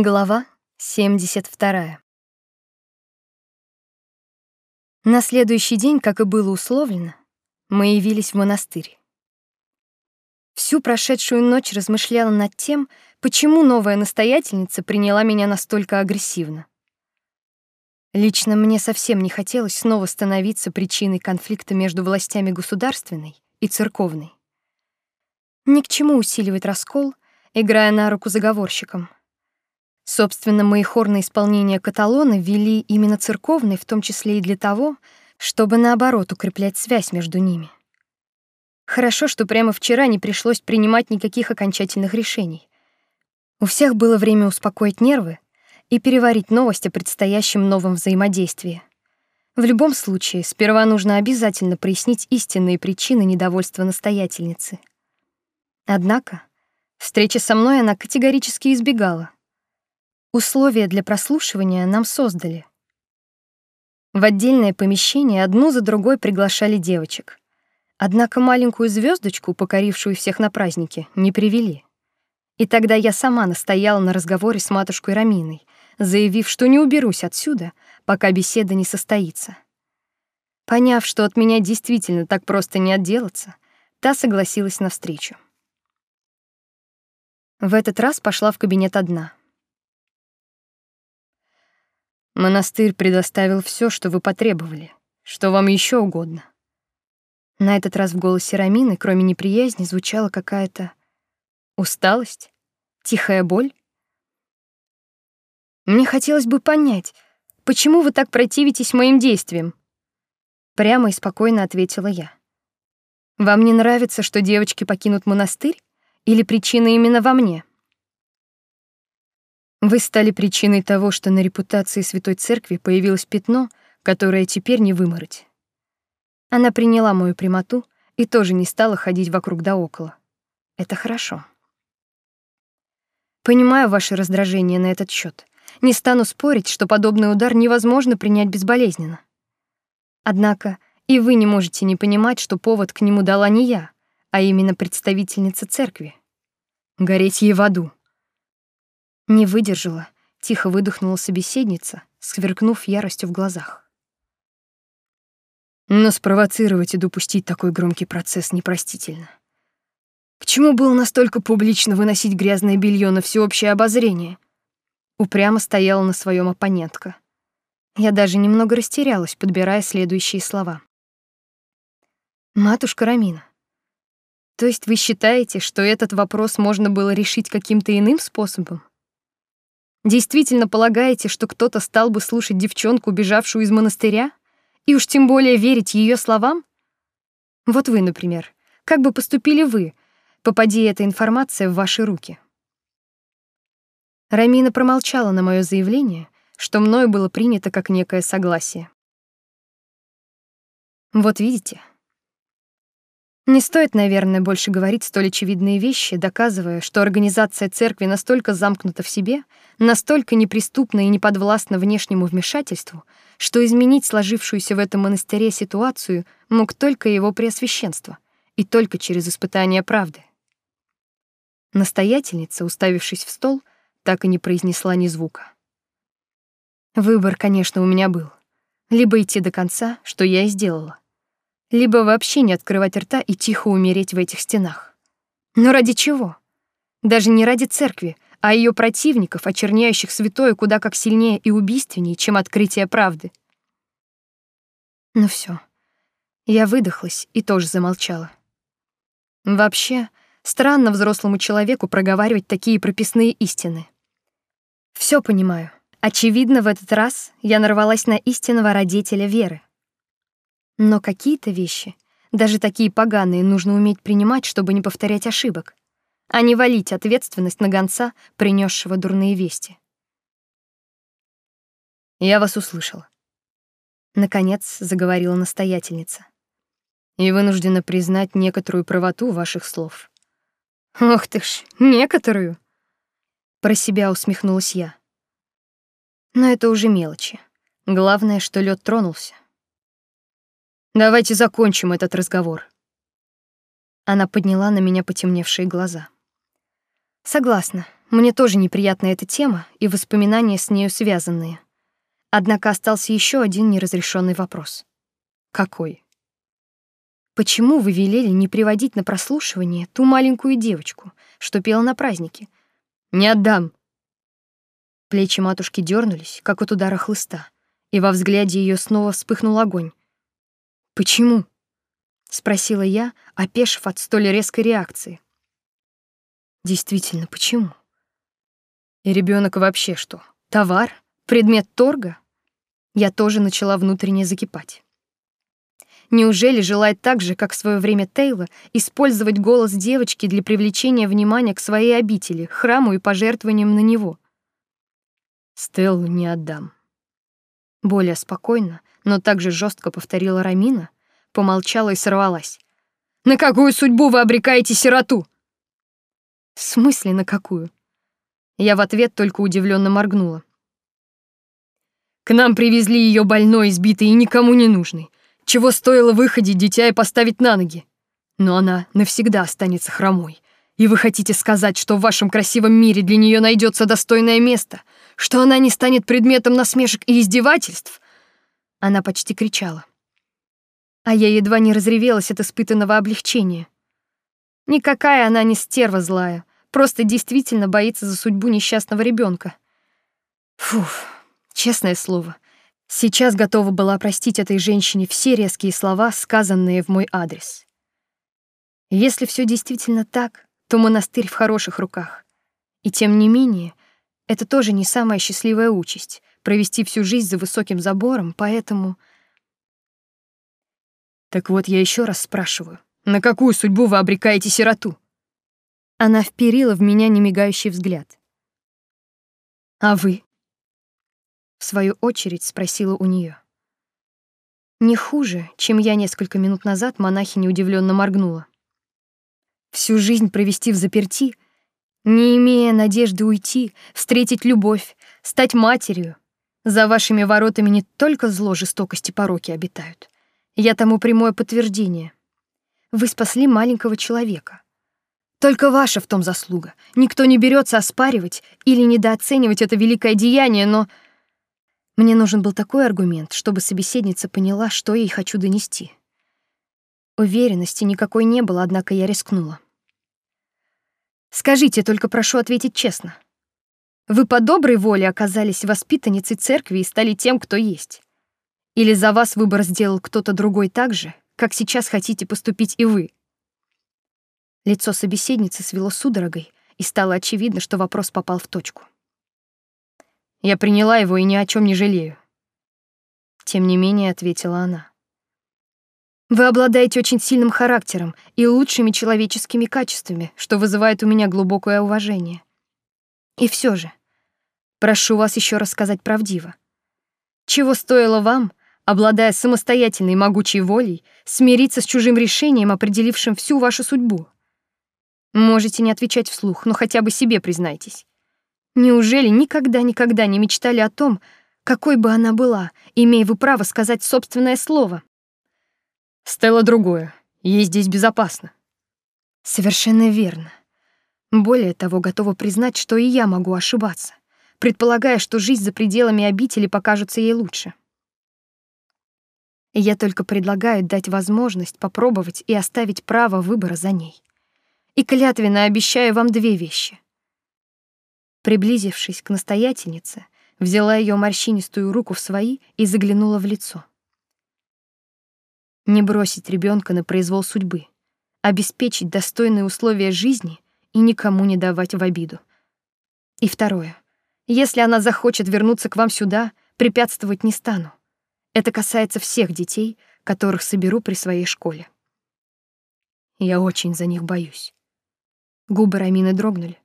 Глава 72. На следующий день, как и было условлено, мы явились в монастырь. Всю прошедшую ночь размышляла над тем, почему новая настоятельница приняла меня настолько агрессивно. Лично мне совсем не хотелось снова становиться причиной конфликта между властями государственной и церковной. Ни к чему усиливать раскол, играя на руку заговорщикам — Собственно, мои хорные исполнения каталона вели именно церковные, в том числе и для того, чтобы наоборот укреплять связь между ними. Хорошо, что прямо вчера не пришлось принимать никаких окончательных решений. У всех было время успокоить нервы и переварить новость о предстоящем новом взаимодействии. В любом случае, сперва нужно обязательно прояснить истинные причины недовольства настоятельницы. Однако, встреча со мной она категорически избегала — Условия для прослушивания нам создали. В отдельное помещение одну за другой приглашали девочек. Однако маленькую звездочку, покорившую всех на празднике, не привели. И тогда я сама настояла на разговоре с матушкой Раминой, заявив, что не уберусь отсюда, пока беседа не состоится. Поняв, что от меня действительно так просто не отделаться, та согласилась на встречу. В этот раз пошла в кабинет одна — Монастырь предоставил все, что вы потребовали. Что вам еще угодно? На этот раз в голосе Рамины, кроме неприязни, звучала какая-то усталость, тихая боль. Мне хотелось бы понять, почему вы так противитесь моим действиям? Прямо и спокойно ответила я. Вам не нравится, что девочки покинут монастырь, или причина именно во мне? Вы стали причиной того, что на репутации Святой Церкви появилось пятно, которое теперь не вымороть. Она приняла мою прямоту и тоже не стала ходить вокруг да около. Это хорошо. Понимаю ваше раздражение на этот счет. Не стану спорить, что подобный удар невозможно принять безболезненно. Однако и вы не можете не понимать, что повод к нему дала не я, а именно представительница церкви. Гореть ей в аду. Не выдержала, тихо выдохнула собеседница, сверкнув яростью в глазах. Но спровоцировать и допустить такой громкий процесс непростительно. К чему было настолько публично выносить грязное белье на всеобщее обозрение? Упрямо стояла на своем оппонентка. Я даже немного растерялась, подбирая следующие слова. Матушка Рамина, то есть вы считаете, что этот вопрос можно было решить каким-то иным способом? Действительно полагаете, что кто-то стал бы слушать девчонку, убежавшую из монастыря? И уж тем более верить ее словам? Вот вы, например, как бы поступили вы, попади эта информация в ваши руки? Рамина промолчала на мое заявление, что мною было принято как некое согласие. Вот видите, не стоит, наверное, больше говорить столь очевидные вещи, доказывая, что организация церкви настолько замкнута в себе, настолько неприступна и неподвластна внешнему вмешательству, что изменить сложившуюся в этом монастыре ситуацию мог только его преосвященство, и только через испытание правды. Настоятельница, уставившись в стол, так и не произнесла ни звука. Выбор, конечно, у меня был. Либо идти до конца, что я и сделала, либо вообще не открывать рта и тихо умереть в этих стенах. Но ради чего? Даже не ради церкви, а ее противников, очерняющих святое куда как сильнее и убийственнее, чем открытие правды. Ну все, Я выдохлась и тоже замолчала. Вообще, странно взрослому человеку проговаривать такие прописные истины. Все понимаю. Очевидно, в этот раз я нарвалась на истинного родителя веры. Но какие-то вещи, даже такие поганые, нужно уметь принимать, чтобы не повторять ошибок, а не валить ответственность на гонца, принесшего дурные вести. Я вас услышала. Наконец заговорила настоятельница. И вынуждена признать некоторую правоту ваших слов. Ох ты ж, некоторую. Про себя усмехнулась я. Но это уже мелочи. Главное, что лед тронулся. Давайте закончим этот разговор. Она подняла на меня потемневшие глаза. Согласна. Мне тоже неприятна эта тема и воспоминания с нею связанные. Однако остался еще один неразрешенный вопрос. Какой? Почему вы велели не приводить на прослушивание ту маленькую девочку, что пела на празднике? Не отдам. Плечи матушки дернулись, как от удара хлыста, и во взгляде ее снова вспыхнул огонь. Почему? спросила я, опешив от столь резкой реакции. Действительно, почему? И ребенок вообще что? Товар? Предмет торга? Я тоже начала внутренне закипать. Неужели желает так же, как в свое время Тейла, использовать голос девочки для привлечения внимания к своей обители, храму и пожертвованиям на него? Стеллу не отдам. Более спокойно, но также жестко повторила Рамина, помолчала и сорвалась. На какую судьбу вы обрекаете сироту? В смысле на какую? Я в ответ только удивленно моргнула. К нам привезли ее больной, избитой и никому не нужной. Чего стоило выходить дитя и поставить на ноги? Но она навсегда останется хромой. И вы хотите сказать, что в вашем красивом мире для нее найдется достойное место, что она не станет предметом насмешек и издевательств? Она почти кричала. А я едва не разревелась от испытанного облегчения. Никакая она не стерва злая просто действительно боится за судьбу несчастного ребенка. Фух, честное слово, сейчас готова была простить этой женщине все резкие слова, сказанные в мой адрес. Если все действительно так, то монастырь в хороших руках. И тем не менее, это тоже не самая счастливая участь — провести всю жизнь за высоким забором, поэтому... Так вот, я еще раз спрашиваю, на какую судьбу вы обрекаете сироту? Она вперила в меня немигающий взгляд. «А вы?» В свою очередь спросила у нее. Не хуже, чем я несколько минут назад, монахиня удивленно моргнула. Всю жизнь провести в заперти, не имея надежды уйти, встретить любовь, стать матерью. За вашими воротами не только зло, жестокость и пороки обитают. Я тому прямое подтверждение. Вы спасли маленького человека. Только ваша в том заслуга. Никто не берется оспаривать или недооценивать это великое деяние, но мне нужен был такой аргумент, чтобы собеседница поняла, что я ей хочу донести. Уверенности никакой не было, однако я рискнула. Скажите, только прошу ответить честно. Вы по доброй воле оказались воспитанницей церкви и стали тем, кто есть? Или за вас выбор сделал кто-то другой так же, как сейчас хотите поступить и вы? Лицо собеседницы свело судорогой, и стало очевидно, что вопрос попал в точку. Я приняла его и ни о чем не жалею. Тем не менее, ответила она. Вы обладаете очень сильным характером и лучшими человеческими качествами, что вызывает у меня глубокое уважение. И все же, прошу вас еще раз сказать правдиво. Чего стоило вам, обладая самостоятельной могучей волей, смириться с чужим решением, определившим всю вашу судьбу? Можете не отвечать вслух, но хотя бы себе признайтесь. Неужели никогда-никогда не мечтали о том, какой бы она была, имея вы право сказать собственное слово? Стелла другое. Ей здесь безопасно. Совершенно верно. Более того, готова признать, что и я могу ошибаться, предполагая, что жизнь за пределами обители покажется ей лучше. Я только предлагаю дать возможность попробовать и оставить право выбора за ней и клятвенно обещаю вам две вещи. Приблизившись к настоятельнице, взяла ее морщинистую руку в свои и заглянула в лицо. Не бросить ребенка на произвол судьбы, обеспечить достойные условия жизни и никому не давать в обиду. И второе. Если она захочет вернуться к вам сюда, препятствовать не стану. Это касается всех детей, которых соберу при своей школе. Я очень за них боюсь. Губы Рамины дрогнули.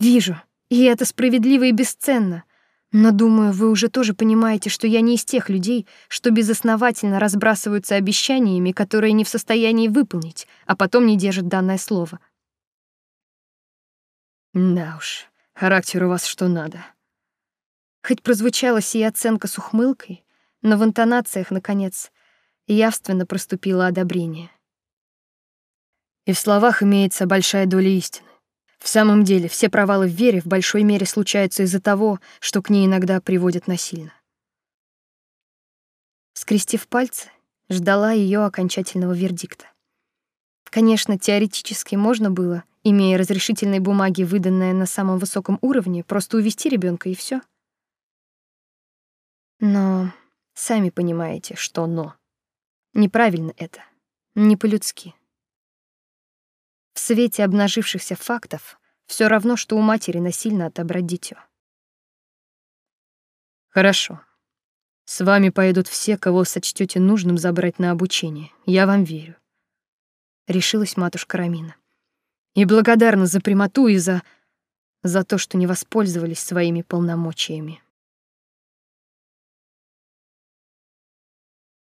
Вижу, и это справедливо и бесценно. Но думаю, вы уже тоже понимаете, что я не из тех людей, что безосновательно разбрасываются обещаниями, которые не в состоянии выполнить, а потом не держат данное слово. Да уж, характер у вас что надо. Хоть прозвучала сия оценка с ухмылкой, но в интонациях, наконец, явственно проступило одобрение. И в словах имеется большая доля истины. В самом деле, все провалы в вере в большой мере случаются из-за того, что к ней иногда приводят насильно. Скрестив пальцы, ждала ее окончательного вердикта. Конечно, теоретически можно было, имея разрешительные бумаги, выданные на самом высоком уровне, просто увести ребенка и все. Но сами понимаете, что но. Неправильно это, не по-людски. В свете обнажившихся фактов все равно, что у матери насильно отобрать дитё. Хорошо. С вами поедут все, кого сочтете нужным забрать на обучение. Я вам верю. Решилась матушка Рамина. И благодарна за прямоту и за за то, что не воспользовались своими полномочиями.